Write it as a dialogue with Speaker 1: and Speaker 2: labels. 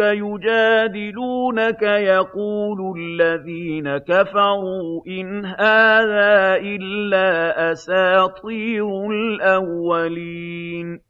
Speaker 1: جَاءُوكَ يُجَادِلُونَكَ يَقُولُ الَّذِينَ كَفَرُوا إِنْ هَٰذَا إِلَّا أَسَاطِيرُ الْأَوَّلِينَ.